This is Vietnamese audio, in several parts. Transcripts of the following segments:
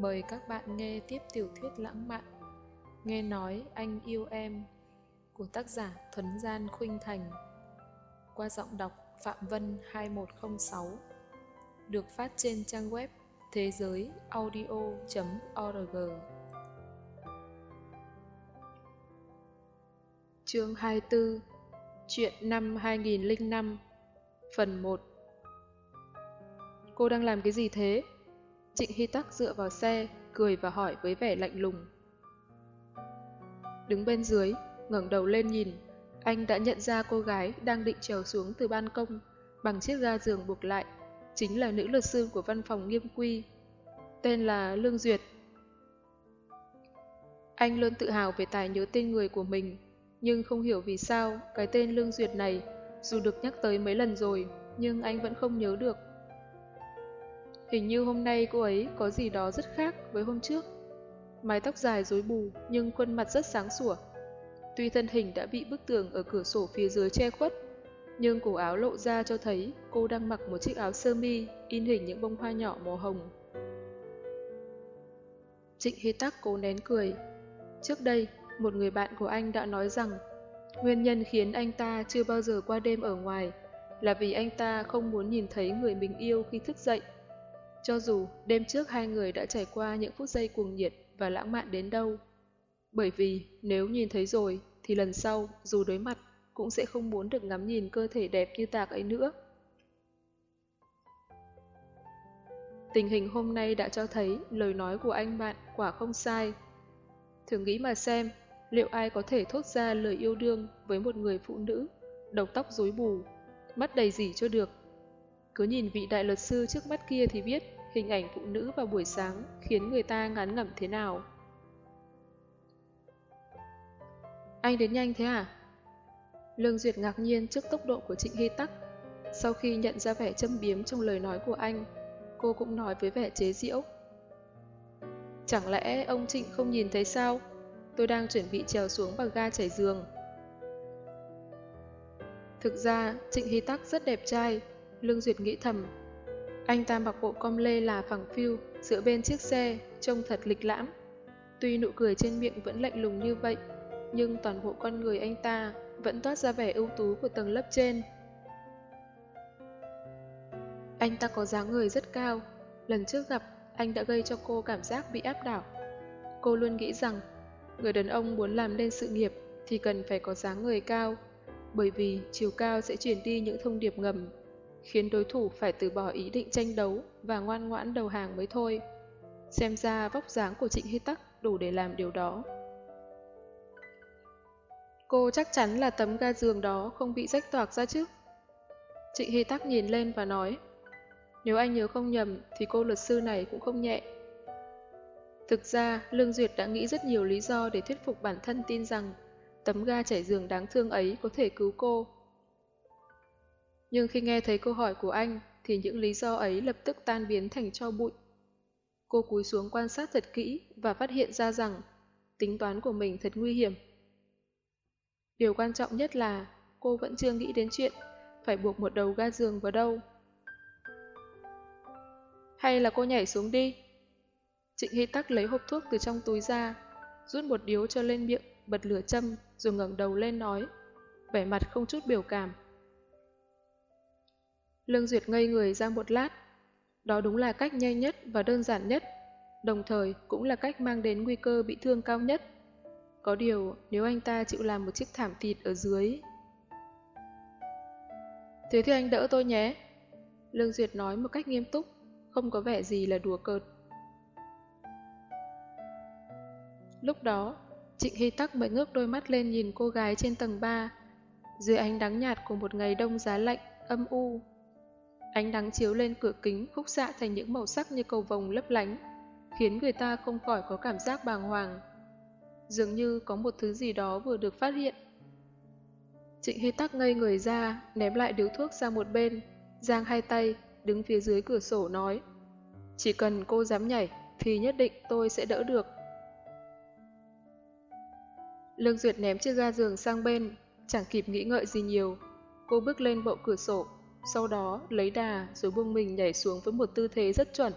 Mời các bạn nghe tiếp tiểu thuyết lãng mạn. Nghe nói anh yêu em, của tác giả Thuấn Gian Khuynh Thành. Qua giọng đọc Phạm Vân 2106 được phát trên trang web thế giới audio.org Chương 24 Chuyện năm 2005 Phần 1 Cô đang làm cái gì thế? Trịnh Hy Tắc dựa vào xe, cười và hỏi với vẻ lạnh lùng. Đứng bên dưới, ngẩng đầu lên nhìn, anh đã nhận ra cô gái đang định trèo xuống từ ban công bằng chiếc ga giường buộc lại, chính là nữ luật sư của văn phòng nghiêm quy. Tên là Lương Duyệt. Anh luôn tự hào về tài nhớ tên người của mình, nhưng không hiểu vì sao cái tên Lương Duyệt này, dù được nhắc tới mấy lần rồi, nhưng anh vẫn không nhớ được. Hình như hôm nay cô ấy có gì đó rất khác với hôm trước. Mái tóc dài rối bù nhưng khuôn mặt rất sáng sủa. Tuy thân hình đã bị bức tường ở cửa sổ phía dưới che khuất, nhưng cổ áo lộ ra cho thấy cô đang mặc một chiếc áo sơ mi in hình những bông hoa nhỏ màu hồng. Trịnh Hy Tắc cố nén cười. Trước đây, một người bạn của anh đã nói rằng nguyên nhân khiến anh ta chưa bao giờ qua đêm ở ngoài là vì anh ta không muốn nhìn thấy người mình yêu khi thức dậy cho dù đêm trước hai người đã trải qua những phút giây cuồng nhiệt và lãng mạn đến đâu. Bởi vì nếu nhìn thấy rồi thì lần sau dù đối mặt cũng sẽ không muốn được ngắm nhìn cơ thể đẹp như tạc ấy nữa. Tình hình hôm nay đã cho thấy lời nói của anh bạn quả không sai. Thử nghĩ mà xem, liệu ai có thể thốt ra lời yêu đương với một người phụ nữ, đầu tóc rối bù, mắt đầy gì cho được cứ nhìn vị đại luật sư trước mắt kia thì biết hình ảnh phụ nữ vào buổi sáng khiến người ta ngán ngẩm thế nào. Anh đến nhanh thế à? Lương Duyệt ngạc nhiên trước tốc độ của Trịnh Hy Tắc. Sau khi nhận ra vẻ châm biếm trong lời nói của anh, cô cũng nói với vẻ chế giễu. Chẳng lẽ ông Trịnh không nhìn thấy sao? Tôi đang chuẩn bị trèo xuống bằng ga chảy giường. Thực ra, Trịnh Hy Tắc rất đẹp trai, Lương Duyệt nghĩ thầm. Anh ta mặc bộ com lê là phẳng phiu, dựa bên chiếc xe, trông thật lịch lãm. Tuy nụ cười trên miệng vẫn lạnh lùng như vậy, nhưng toàn bộ con người anh ta vẫn toát ra vẻ ưu tú của tầng lớp trên. Anh ta có dáng người rất cao, lần trước gặp anh đã gây cho cô cảm giác bị áp đảo. Cô luôn nghĩ rằng người đàn ông muốn làm nên sự nghiệp thì cần phải có dáng người cao, bởi vì chiều cao sẽ truyền đi những thông điệp ngầm khiến đối thủ phải từ bỏ ý định tranh đấu và ngoan ngoãn đầu hàng mới thôi. Xem ra vóc dáng của Trịnh Hy Tắc đủ để làm điều đó. Cô chắc chắn là tấm ga giường đó không bị rách toạc ra chứ? Trịnh Hy Tắc nhìn lên và nói, nếu anh nhớ không nhầm thì cô luật sư này cũng không nhẹ. Thực ra, Lương Duyệt đã nghĩ rất nhiều lý do để thuyết phục bản thân tin rằng tấm ga chảy giường đáng thương ấy có thể cứu cô. Nhưng khi nghe thấy câu hỏi của anh, thì những lý do ấy lập tức tan biến thành cho bụi. Cô cúi xuống quan sát thật kỹ và phát hiện ra rằng tính toán của mình thật nguy hiểm. Điều quan trọng nhất là cô vẫn chưa nghĩ đến chuyện phải buộc một đầu ga giường vào đâu. Hay là cô nhảy xuống đi? Trịnh Hy Tắc lấy hộp thuốc từ trong túi ra, rút một điếu cho lên miệng, bật lửa châm, rồi ngẩng đầu lên nói, vẻ mặt không chút biểu cảm. Lương Duyệt ngây người ra một lát. Đó đúng là cách nhanh nhất và đơn giản nhất, đồng thời cũng là cách mang đến nguy cơ bị thương cao nhất. Có điều, nếu anh ta chịu làm một chiếc thảm thịt ở dưới... Thế thì anh đỡ tôi nhé. Lương Duyệt nói một cách nghiêm túc, không có vẻ gì là đùa cợt. Lúc đó, Trịnh Hy Tắc mới ngước đôi mắt lên nhìn cô gái trên tầng 3, dưới ánh đắng nhạt của một ngày đông giá lạnh, âm u. Ánh nắng chiếu lên cửa kính khúc xạ thành những màu sắc như cầu vồng lấp lánh, khiến người ta không khỏi có cảm giác bàng hoàng. Dường như có một thứ gì đó vừa được phát hiện. Trịnh Hy Tắc ngây người ra, ném lại điếu thuốc sang một bên, giang hai tay, đứng phía dưới cửa sổ nói Chỉ cần cô dám nhảy thì nhất định tôi sẽ đỡ được. Lương Duyệt ném chiếc ga giường sang bên, chẳng kịp nghĩ ngợi gì nhiều. Cô bước lên bộ cửa sổ, sau đó lấy đà rồi buông mình nhảy xuống với một tư thế rất chuẩn.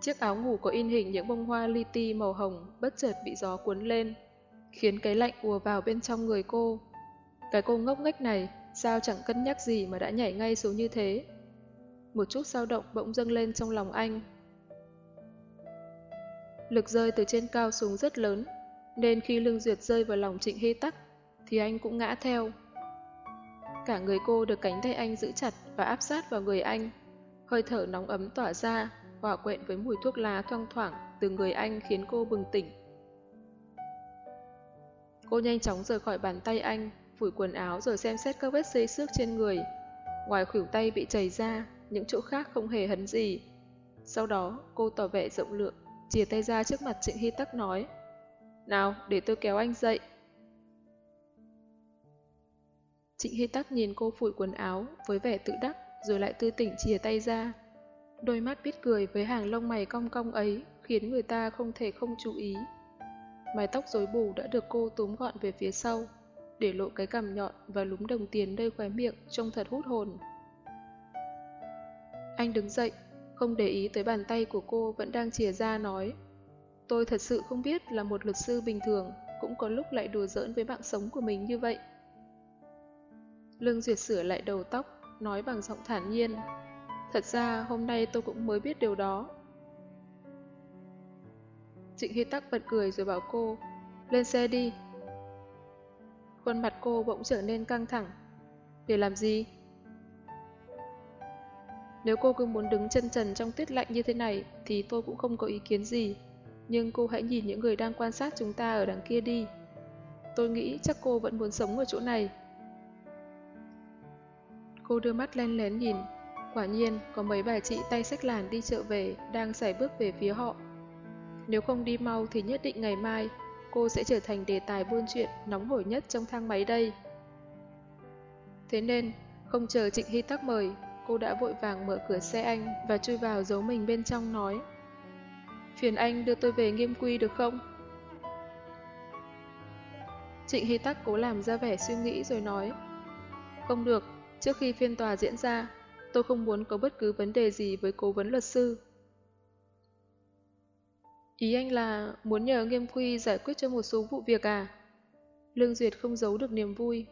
Chiếc áo ngủ có in hình những bông hoa li ti màu hồng bất chợt bị gió cuốn lên, khiến cái lạnh ùa vào bên trong người cô. Cái cô ngốc nghếch này, sao chẳng cân nhắc gì mà đã nhảy ngay xuống như thế. Một chút dao động bỗng dâng lên trong lòng anh. Lực rơi từ trên cao xuống rất lớn, nên khi lưng duyệt rơi vào lòng trịnh hy tắc, thì anh cũng ngã theo. Cả người cô được cánh tay anh giữ chặt và áp sát vào người anh. Hơi thở nóng ấm tỏa ra, hòa quyện với mùi thuốc lá thoang thoảng từ người anh khiến cô bừng tỉnh. Cô nhanh chóng rời khỏi bàn tay anh, phủi quần áo rồi xem xét các vết xây xước trên người. Ngoài khuỷu tay bị chảy ra, những chỗ khác không hề hấn gì. Sau đó, cô tỏ vẻ rộng lượng, chìa tay ra trước mặt Trịnh Hy Tắc nói Nào, để tôi kéo anh dậy. Trịnh Hy Tắc nhìn cô phủi quần áo với vẻ tự đắc rồi lại tư tỉnh chìa tay ra. Đôi mắt biết cười với hàng lông mày cong cong ấy khiến người ta không thể không chú ý. Mái tóc rối bù đã được cô túm gọn về phía sau, để lộ cái cằm nhọn và lúm đồng tiền nơi khóe miệng trông thật hút hồn. Anh đứng dậy, không để ý tới bàn tay của cô vẫn đang chìa ra nói Tôi thật sự không biết là một luật sư bình thường cũng có lúc lại đùa giỡn với mạng sống của mình như vậy. Lương Duyệt sửa lại đầu tóc, nói bằng giọng thản nhiên. Thật ra hôm nay tôi cũng mới biết điều đó. Trịnh Hy Tắc bật cười rồi bảo cô, lên xe đi. Khuôn mặt cô bỗng trở nên căng thẳng. Để làm gì? Nếu cô cứ muốn đứng chân trần trong tuyết lạnh như thế này thì tôi cũng không có ý kiến gì. Nhưng cô hãy nhìn những người đang quan sát chúng ta ở đằng kia đi. Tôi nghĩ chắc cô vẫn muốn sống ở chỗ này. Cô đưa mắt len lén nhìn. Quả nhiên, có mấy bà chị tay sách làn đi chợ về, đang sải bước về phía họ. Nếu không đi mau thì nhất định ngày mai, cô sẽ trở thành đề tài buôn chuyện nóng hổi nhất trong thang máy đây. Thế nên, không chờ Trịnh Hy Tắc mời, cô đã vội vàng mở cửa xe anh và chui vào giấu mình bên trong nói Phiền anh đưa tôi về nghiêm quy được không? Trịnh Hy Tắc cố làm ra vẻ suy nghĩ rồi nói Không được, trước khi phiên tòa diễn ra, tôi không muốn có bất cứ vấn đề gì với cố vấn luật sư. Ý anh là muốn nhờ nghiêm quy giải quyết cho một số vụ việc à? Lương Duyệt không giấu được niềm vui.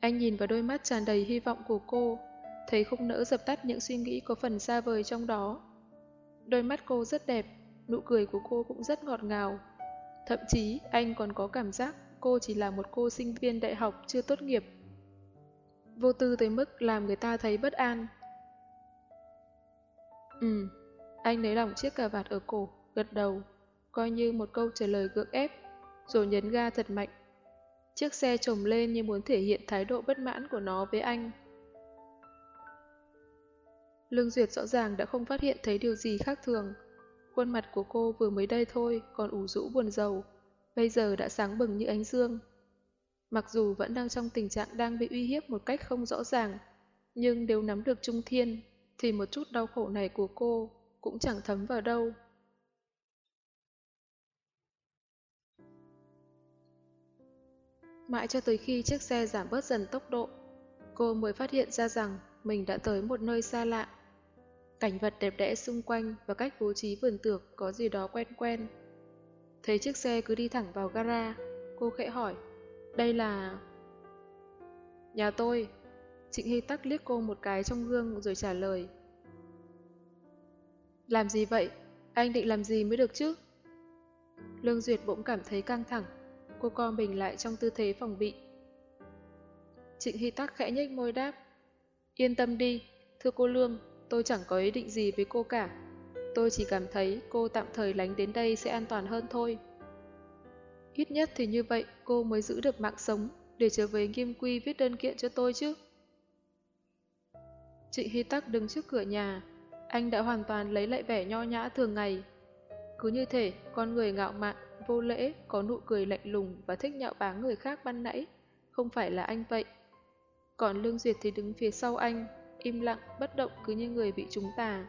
Anh nhìn vào đôi mắt tràn đầy hy vọng của cô, thấy không nỡ dập tắt những suy nghĩ có phần xa vời trong đó. Đôi mắt cô rất đẹp, nụ cười của cô cũng rất ngọt ngào. Thậm chí anh còn có cảm giác cô chỉ là một cô sinh viên đại học chưa tốt nghiệp. Vô tư tới mức làm người ta thấy bất an. Ừ, anh lấy lỏng chiếc cà vạt ở cổ, gật đầu, coi như một câu trả lời gượng ép, rồi nhấn ga thật mạnh. Chiếc xe trồng lên như muốn thể hiện thái độ bất mãn của nó với anh. Lương Duyệt rõ ràng đã không phát hiện thấy điều gì khác thường. Khuôn mặt của cô vừa mới đây thôi còn ủ rũ buồn rầu, bây giờ đã sáng bừng như ánh dương. Mặc dù vẫn đang trong tình trạng đang bị uy hiếp một cách không rõ ràng, nhưng nếu nắm được Trung Thiên, thì một chút đau khổ này của cô cũng chẳng thấm vào đâu. Mãi cho tới khi chiếc xe giảm bớt dần tốc độ, cô mới phát hiện ra rằng mình đã tới một nơi xa lạ. Cảnh vật đẹp đẽ xung quanh và cách bố trí vườn tược có gì đó quen quen. Thấy chiếc xe cứ đi thẳng vào gara, cô khẽ hỏi, đây là... Nhà tôi. Trịnh Hy Tắc liếc cô một cái trong gương rồi trả lời. Làm gì vậy? Anh định làm gì mới được chứ? Lương Duyệt bỗng cảm thấy căng thẳng. Cô co mình lại trong tư thế phòng bị. Trịnh Hy Tắc khẽ nhếch môi đáp. Yên tâm đi, thưa cô Lương, tôi chẳng có ý định gì với cô cả. Tôi chỉ cảm thấy cô tạm thời lánh đến đây sẽ an toàn hơn thôi. Ít nhất thì như vậy cô mới giữ được mạng sống để trở về nghiêm quy viết đơn kiện cho tôi chứ. Trịnh Hy Tắc đứng trước cửa nhà, anh đã hoàn toàn lấy lại vẻ nho nhã thường ngày. Cứ như thể con người ngạo mạn, vô lễ, có nụ cười lạnh lùng và thích nhạo báng người khác ban nãy, không phải là anh vậy. Còn Lương Duyệt thì đứng phía sau anh, im lặng, bất động cứ như người bị trúng tà.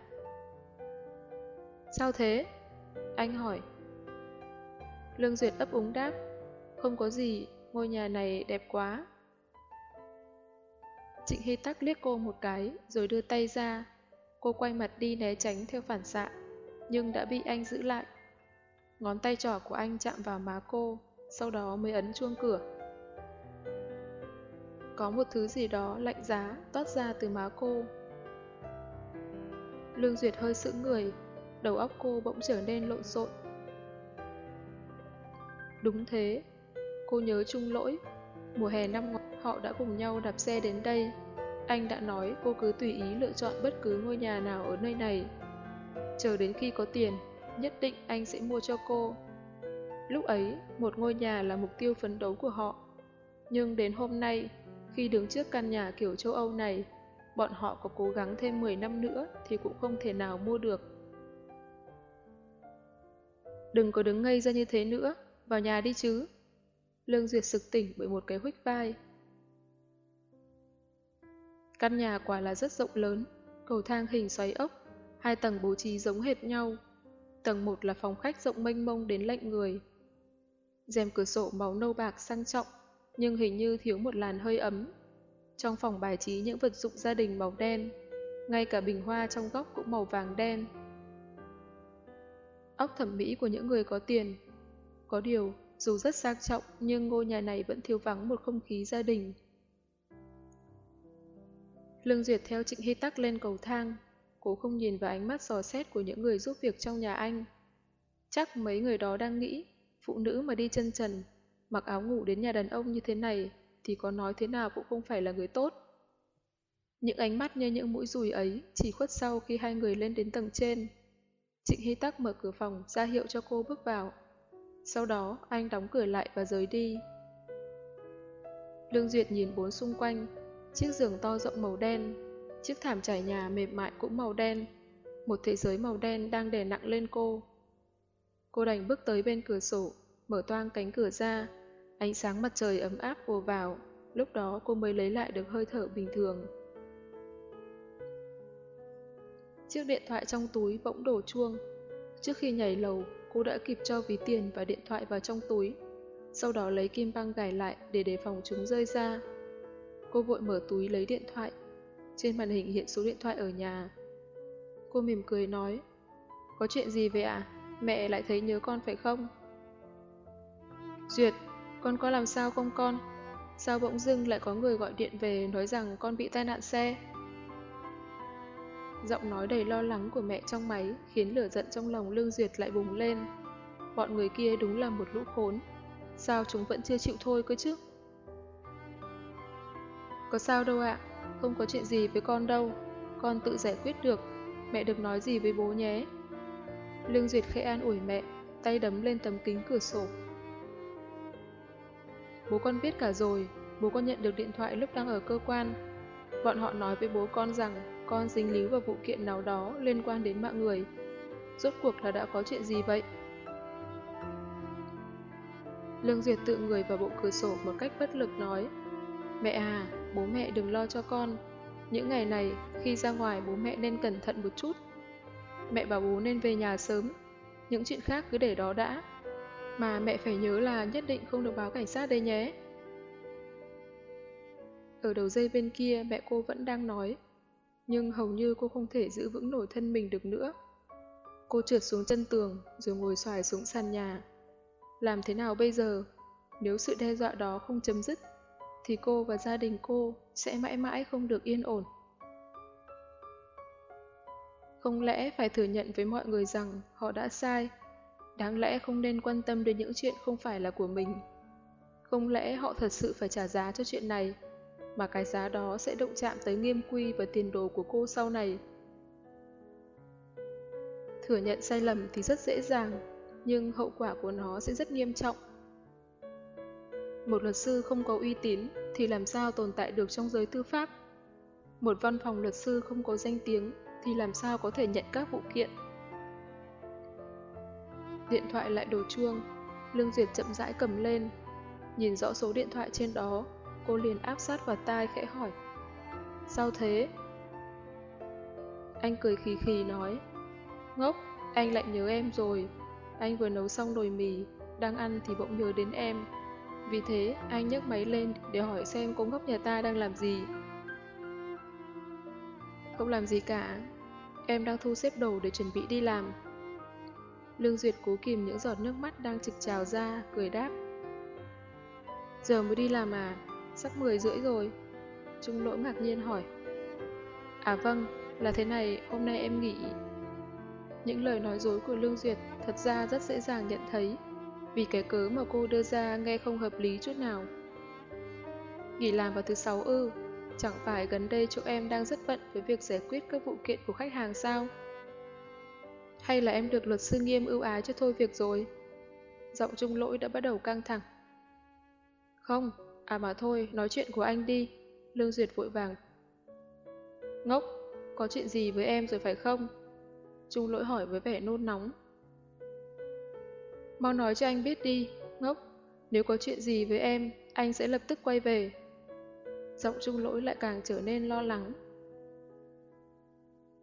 Sao thế? Anh hỏi. Lương Duyệt ấp úng đáp. Không có gì, ngôi nhà này đẹp quá. Trịnh Hy Tắc liếc cô một cái, rồi đưa tay ra. Cô quay mặt đi né tránh theo phản xạ, nhưng đã bị anh giữ lại. Ngón tay trỏ của anh chạm vào má cô, sau đó mới ấn chuông cửa. Có một thứ gì đó lạnh giá toát ra từ má cô. Lương Duyệt hơi sững người, đầu óc cô bỗng trở nên lộn xộn. Đúng thế, cô nhớ chung lỗi. Mùa hè năm ngoái họ đã cùng nhau đạp xe đến đây. Anh đã nói cô cứ tùy ý lựa chọn bất cứ ngôi nhà nào ở nơi này. Chờ đến khi có tiền, nhất định anh sẽ mua cho cô. Lúc ấy, một ngôi nhà là mục tiêu phấn đấu của họ. Nhưng đến hôm nay, khi đứng trước căn nhà kiểu châu Âu này, bọn họ có cố gắng thêm 10 năm nữa thì cũng không thể nào mua được. Đừng có đứng ngây ra như thế nữa, vào nhà đi chứ. Lương Duyệt sực tỉnh bởi một cái huých vai. Căn nhà quả là rất rộng lớn, cầu thang hình xoáy ốc, hai tầng bố trí giống hệt nhau. Tầng 1 là phòng khách rộng mênh mông đến lạnh người. rèm cửa sổ màu nâu bạc sang trọng, nhưng hình như thiếu một làn hơi ấm. Trong phòng bài trí những vật dụng gia đình màu đen, ngay cả bình hoa trong góc cũng màu vàng đen. Óc thẩm mỹ của những người có tiền. Có điều, dù rất sang trọng nhưng ngôi nhà này vẫn thiếu vắng một không khí gia đình. Lương Duyệt theo Trịnh Hy Tắc lên cầu thang, Cô không nhìn vào ánh mắt dò xét của những người giúp việc trong nhà anh. Chắc mấy người đó đang nghĩ, phụ nữ mà đi chân trần, mặc áo ngủ đến nhà đàn ông như thế này, thì có nói thế nào cũng không phải là người tốt. Những ánh mắt như những mũi rùi ấy chỉ khuất sau khi hai người lên đến tầng trên. Trịnh Hy Tắc mở cửa phòng ra hiệu cho cô bước vào. Sau đó anh đóng cửa lại và rời đi. Lương Duyệt nhìn bốn xung quanh, chiếc giường to rộng màu đen, Chiếc thảm trải nhà mềm mại cũng màu đen. Một thế giới màu đen đang đè nặng lên cô. Cô đành bước tới bên cửa sổ, mở toang cánh cửa ra. Ánh sáng mặt trời ấm áp vùa vào. Lúc đó cô mới lấy lại được hơi thở bình thường. Chiếc điện thoại trong túi bỗng đổ chuông. Trước khi nhảy lầu, cô đã kịp cho ví tiền và điện thoại vào trong túi. Sau đó lấy kim băng gài lại để đề phòng chúng rơi ra. Cô vội mở túi lấy điện thoại, trên màn hình hiện số điện thoại ở nhà. Cô mỉm cười nói, có chuyện gì vậy ạ? À? Mẹ lại thấy nhớ con phải không? Duyệt, con có làm sao không con? Sao bỗng dưng lại có người gọi điện về nói rằng con bị tai nạn xe? Giọng nói đầy lo lắng của mẹ trong máy khiến lửa giận trong lòng Lương Duyệt lại bùng lên. Bọn người kia đúng là một lũ khốn. Sao chúng vẫn chưa chịu thôi cơ chứ? Có sao đâu ạ, không có chuyện gì với con đâu, con tự giải quyết được, mẹ đừng nói gì với bố nhé. Lương Duyệt khẽ an ủi mẹ, tay đấm lên tấm kính cửa sổ. Bố con biết cả rồi, bố con nhận được điện thoại lúc đang ở cơ quan. Bọn họ nói với bố con rằng con dính líu vào vụ kiện nào đó liên quan đến mạng người. Rốt cuộc là đã có chuyện gì vậy? Lương Duyệt tự người vào bộ cửa sổ một cách bất lực nói Mẹ à, bố mẹ đừng lo cho con. Những ngày này, khi ra ngoài bố mẹ nên cẩn thận một chút. Mẹ bảo bố nên về nhà sớm, những chuyện khác cứ để đó đã. Mà mẹ phải nhớ là nhất định không được báo cảnh sát đây nhé. Ở đầu dây bên kia mẹ cô vẫn đang nói, nhưng hầu như cô không thể giữ vững nổi thân mình được nữa. Cô trượt xuống chân tường rồi ngồi xoài xuống sàn nhà. Làm thế nào bây giờ? Nếu sự đe dọa đó không chấm dứt thì cô và gia đình cô sẽ mãi mãi không được yên ổn. Không lẽ phải thừa nhận với mọi người rằng họ đã sai, đáng lẽ không nên quan tâm đến những chuyện không phải là của mình. Không lẽ họ thật sự phải trả giá cho chuyện này, mà cái giá đó sẽ động chạm tới nghiêm quy và tiền đồ của cô sau này. Thừa nhận sai lầm thì rất dễ dàng, nhưng hậu quả của nó sẽ rất nghiêm trọng. Một luật sư không có uy tín thì làm sao tồn tại được trong giới tư pháp? Một văn phòng luật sư không có danh tiếng thì làm sao có thể nhận các vụ kiện? Điện thoại lại đổ chuông, Lương Duyệt chậm rãi cầm lên. Nhìn rõ số điện thoại trên đó, cô liền áp sát vào tai khẽ hỏi. Sao thế? Anh cười khì khì nói. Ngốc, anh lại nhớ em rồi. Anh vừa nấu xong nồi mì, đang ăn thì bỗng nhớ đến em. Vì thế, anh nhấc máy lên để hỏi xem cô ngốc nhà ta đang làm gì. Không làm gì cả. em đang thu xếp đồ để chuẩn bị đi làm. Lương Duyệt cố kìm những giọt nước mắt đang trực trào ra, cười đáp. Giờ mới đi làm à? Sắp 10 rưỡi rồi. Trung lỗi ngạc nhiên hỏi. À vâng, là thế này, hôm nay em nghỉ. Những lời nói dối của Lương Duyệt thật ra rất dễ dàng nhận thấy, vì cái cớ mà cô đưa ra nghe không hợp lý chút nào. Nghỉ làm vào thứ sáu ư, chẳng phải gần đây chỗ em đang rất bận với việc giải quyết các vụ kiện của khách hàng sao? Hay là em được luật sư nghiêm ưu ái cho thôi việc rồi? Giọng trung lỗi đã bắt đầu căng thẳng. Không, à mà thôi, nói chuyện của anh đi. Lương Duyệt vội vàng. Ngốc, có chuyện gì với em rồi phải không? Trung lỗi hỏi với vẻ nôn nóng. Mau nói cho anh biết đi, ngốc. Nếu có chuyện gì với em, anh sẽ lập tức quay về. Giọng trung lỗi lại càng trở nên lo lắng.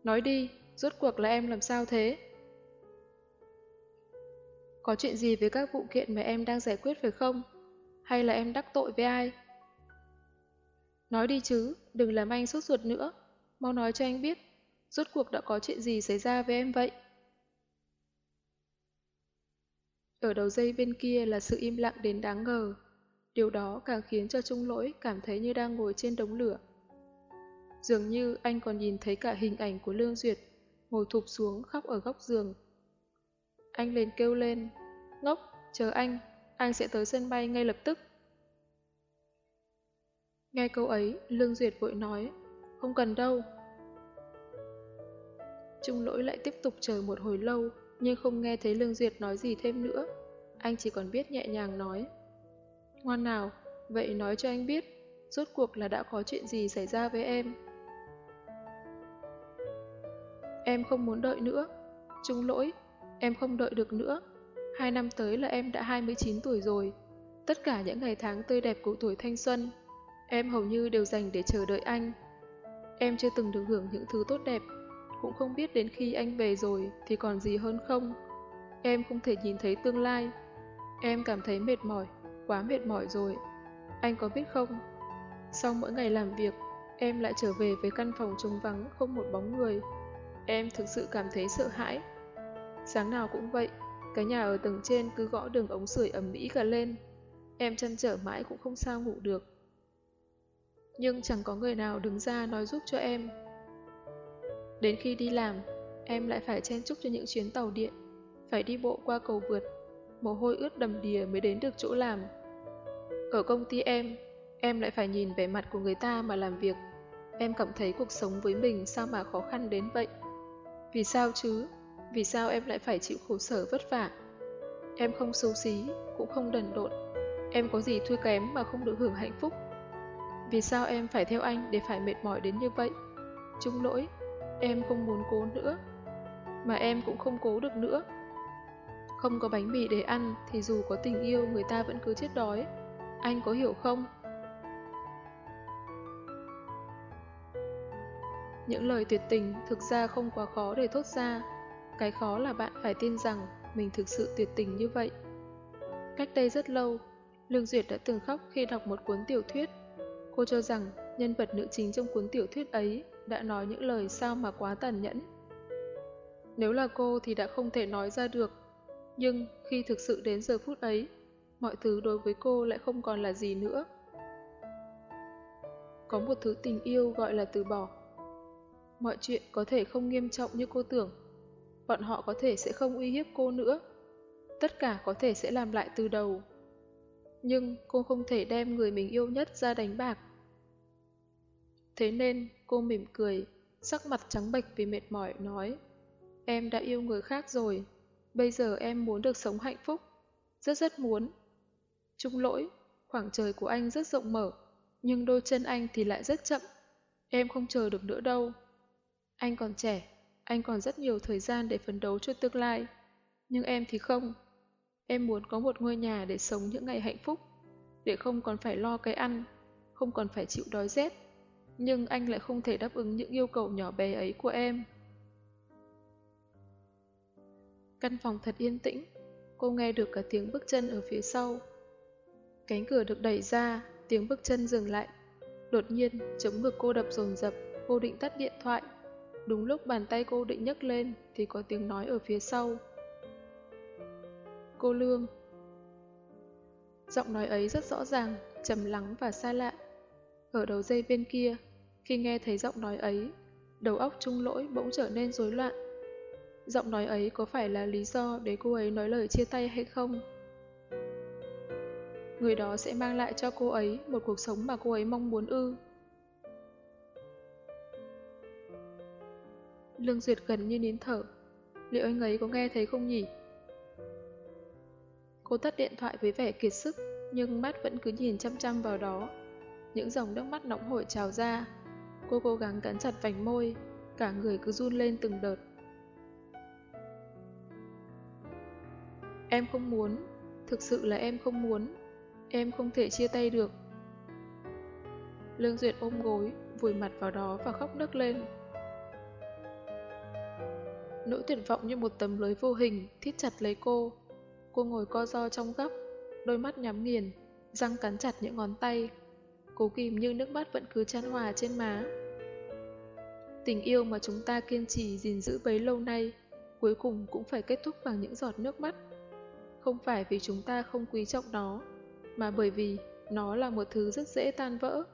Nói đi, rốt cuộc là em làm sao thế? Có chuyện gì với các vụ kiện mà em đang giải quyết phải không? Hay là em đắc tội với ai? Nói đi chứ, đừng làm anh sốt ruột nữa. Mau nói cho anh biết, rốt cuộc đã có chuyện gì xảy ra với em vậy? Ở đầu dây bên kia là sự im lặng đến đáng ngờ. Điều đó càng khiến cho Trung Lỗi cảm thấy như đang ngồi trên đống lửa. Dường như anh còn nhìn thấy cả hình ảnh của Lương Duyệt, ngồi thụp xuống khóc ở góc giường. Anh lên kêu lên, ngốc, chờ anh, anh sẽ tới sân bay ngay lập tức. Nghe câu ấy, Lương Duyệt vội nói, không cần đâu. Trung lỗi lại tiếp tục chờ một hồi lâu, nhưng không nghe thấy Lương Duyệt nói gì thêm nữa. Anh chỉ còn biết nhẹ nhàng nói. Ngoan nào, vậy nói cho anh biết, rốt cuộc là đã có chuyện gì xảy ra với em. Em không muốn đợi nữa. Trung lỗi, em không đợi được nữa. Hai năm tới là em đã 29 tuổi rồi. Tất cả những ngày tháng tươi đẹp của tuổi thanh xuân, em hầu như đều dành để chờ đợi anh. Em chưa từng được hưởng những thứ tốt đẹp, cũng không biết đến khi anh về rồi thì còn gì hơn không. Em không thể nhìn thấy tương lai. Em cảm thấy mệt mỏi, quá mệt mỏi rồi. Anh có biết không? Sau mỗi ngày làm việc, em lại trở về với căn phòng trống vắng không một bóng người. Em thực sự cảm thấy sợ hãi. Sáng nào cũng vậy, cái nhà ở tầng trên cứ gõ đường ống sưởi ẩm mỹ cả lên. Em chăn trở mãi cũng không sao ngủ được. Nhưng chẳng có người nào đứng ra nói giúp cho em. Đến khi đi làm, em lại phải chen chúc cho những chuyến tàu điện, phải đi bộ qua cầu vượt, mồ hôi ướt đầm đìa mới đến được chỗ làm. Ở công ty em, em lại phải nhìn vẻ mặt của người ta mà làm việc. Em cảm thấy cuộc sống với mình sao mà khó khăn đến vậy. Vì sao chứ? Vì sao em lại phải chịu khổ sở vất vả? Em không xấu xí, cũng không đần độn. Em có gì thua kém mà không được hưởng hạnh phúc? Vì sao em phải theo anh để phải mệt mỏi đến như vậy? Trung lỗi, em không muốn cố nữa. Mà em cũng không cố được nữa. Không có bánh mì để ăn thì dù có tình yêu người ta vẫn cứ chết đói. Anh có hiểu không? Những lời tuyệt tình thực ra không quá khó để thốt ra. Cái khó là bạn phải tin rằng mình thực sự tuyệt tình như vậy. Cách đây rất lâu, Lương Duyệt đã từng khóc khi đọc một cuốn tiểu thuyết. Cô cho rằng nhân vật nữ chính trong cuốn tiểu thuyết ấy đã nói những lời sao mà quá tàn nhẫn. Nếu là cô thì đã không thể nói ra được, nhưng khi thực sự đến giờ phút ấy, mọi thứ đối với cô lại không còn là gì nữa. Có một thứ tình yêu gọi là từ bỏ. Mọi chuyện có thể không nghiêm trọng như cô tưởng. Bọn họ có thể sẽ không uy hiếp cô nữa. Tất cả có thể sẽ làm lại từ đầu. Nhưng cô không thể đem người mình yêu nhất ra đánh bạc. Thế nên cô mỉm cười, sắc mặt trắng bệch vì mệt mỏi, nói Em đã yêu người khác rồi, bây giờ em muốn được sống hạnh phúc. Rất rất muốn. Trung lỗi, khoảng trời của anh rất rộng mở, nhưng đôi chân anh thì lại rất chậm. Em không chờ được nữa đâu. Anh còn trẻ, anh còn rất nhiều thời gian để phấn đấu cho tương lai. Nhưng em thì không. Em muốn có một ngôi nhà để sống những ngày hạnh phúc, để không còn phải lo cái ăn, không còn phải chịu đói rét. Nhưng anh lại không thể đáp ứng những yêu cầu nhỏ bé ấy của em. Căn phòng thật yên tĩnh, cô nghe được cả tiếng bước chân ở phía sau. Cánh cửa được đẩy ra, tiếng bước chân dừng lại. Đột nhiên, chống ngực cô đập dồn dập, cô định tắt điện thoại. Đúng lúc bàn tay cô định nhấc lên thì có tiếng nói ở phía sau. Cô Lương. Giọng nói ấy rất rõ ràng, trầm lắng và xa lạ. Ở đầu dây bên kia, khi nghe thấy giọng nói ấy, đầu óc trung lỗi bỗng trở nên rối loạn. Giọng nói ấy có phải là lý do để cô ấy nói lời chia tay hay không? Người đó sẽ mang lại cho cô ấy một cuộc sống mà cô ấy mong muốn ư. Lương Duyệt gần như nín thở. Liệu anh ấy có nghe thấy không nhỉ? Cô tắt điện thoại với vẻ kiệt sức, nhưng mắt vẫn cứ nhìn chăm chăm vào đó. Những dòng nước mắt nóng hổi trào ra. Cô cố gắng cắn chặt vành môi, cả người cứ run lên từng đợt. Em không muốn, thực sự là em không muốn, em không thể chia tay được. Lương Duyệt ôm gối, vùi mặt vào đó và khóc nức lên. Nỗi tuyệt vọng như một tấm lưới vô hình thít chặt lấy cô. Cô ngồi co ro trong góc, đôi mắt nhắm nghiền, răng cắn chặt những ngón tay. Cố kìm nhưng nước mắt vẫn cứ chan hòa trên má. Tình yêu mà chúng ta kiên trì gìn giữ bấy lâu nay, cuối cùng cũng phải kết thúc bằng những giọt nước mắt. Không phải vì chúng ta không quý trọng nó, mà bởi vì nó là một thứ rất dễ tan vỡ.